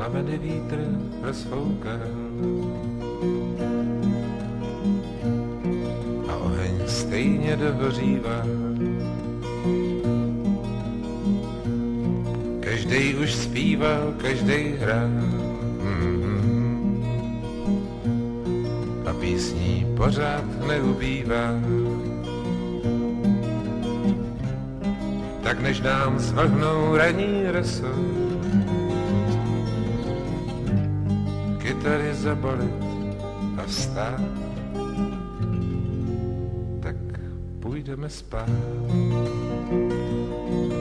plameny vítr rozfoukal. A oheň stejně dohořívá. Každej už zpíval, každej hrál. A písní pořád neubývá. Tak než nám zvrhnou raní rosou, kytary zabalit a vstát, tak půjdeme spát.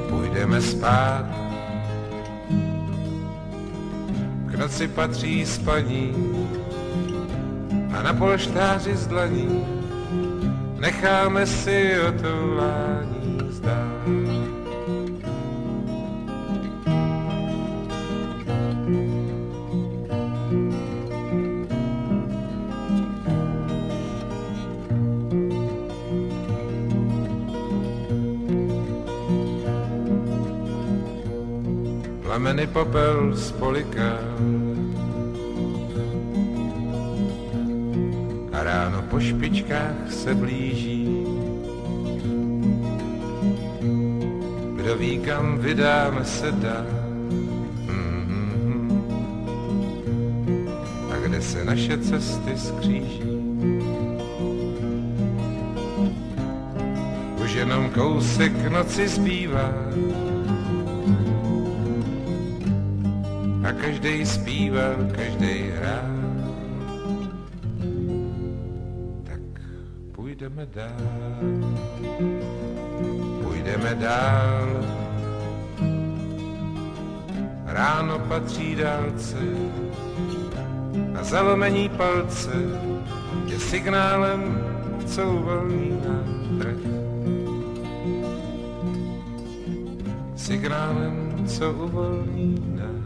Půjdeme spát, k noci patří spaní a na polštáři z dlaní necháme si otoulání Plameny popel spoliká a ráno po špičkách se blíží. Kdo ví, kam vydáme se dá. A kde se naše cesty skříží. Už jenom kousek noci zbývá. A každej zpívá, každej hrá. Tak půjdeme dál, půjdeme dál. Ráno patří dálce, a zalomení palce je signálem, co uvolní trh. Signálem, co uvolní trh.